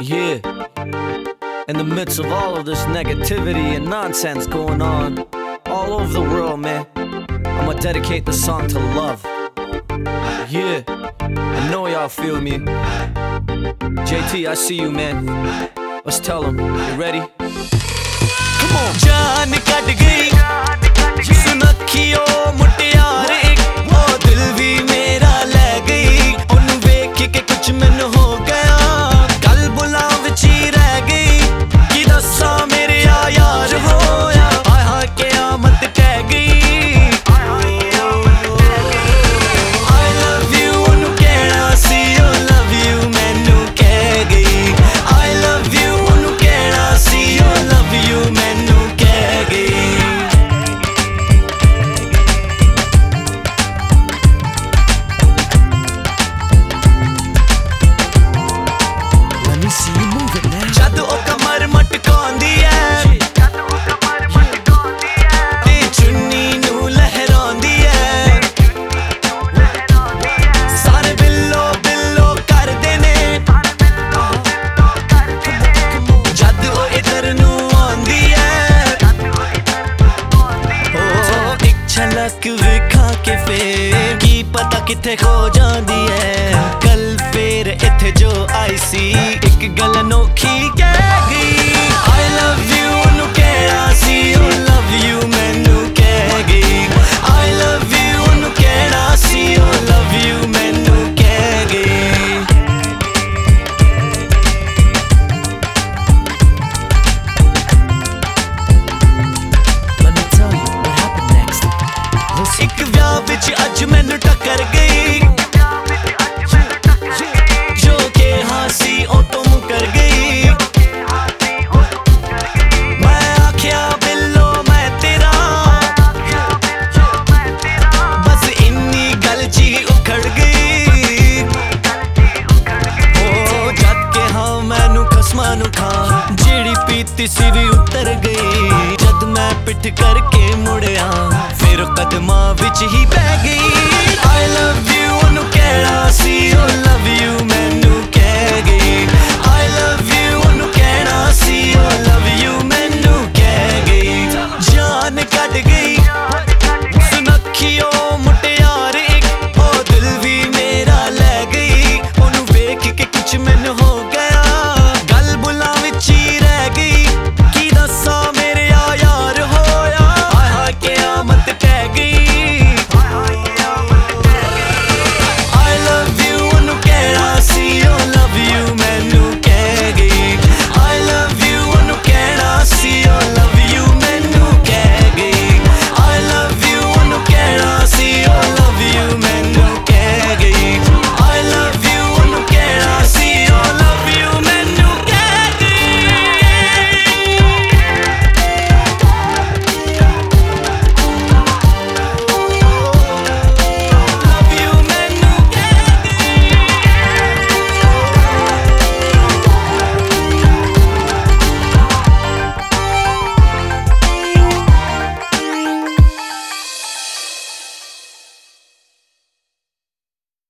Yeah. In the midst of all of this negativity and nonsense going on all over the world, man, I'ma dedicate the song to love. Yeah. I know y'all feel me. JT, I see you, man. Let's tell them. You ready? Come on. ਛਲਕ ਵੇਖਾਂ ਕੇ ਫੇਰ ਕੀ ਪਤਾ ਕਿੱਥੇ ਖੋ ਜਾਂਦੀ ਐ। ਕੱਲ ਫੇਰ ਇੱਥੇ ਜੋ ਆਈ ਸੀ, ਇੱਕ ਗੱਲ ਨੋਖੀ ਵੀ ਉਤਰ ਗਈ ਜਦ ਮੈਂ ਪਿੱਠ ਕਰਕੇ ਮੁੜਿਆ ਫਿਰ ਕਦਮਾਂ ਵਿੱਚ ਹੀ ਪੈ ਗਈ।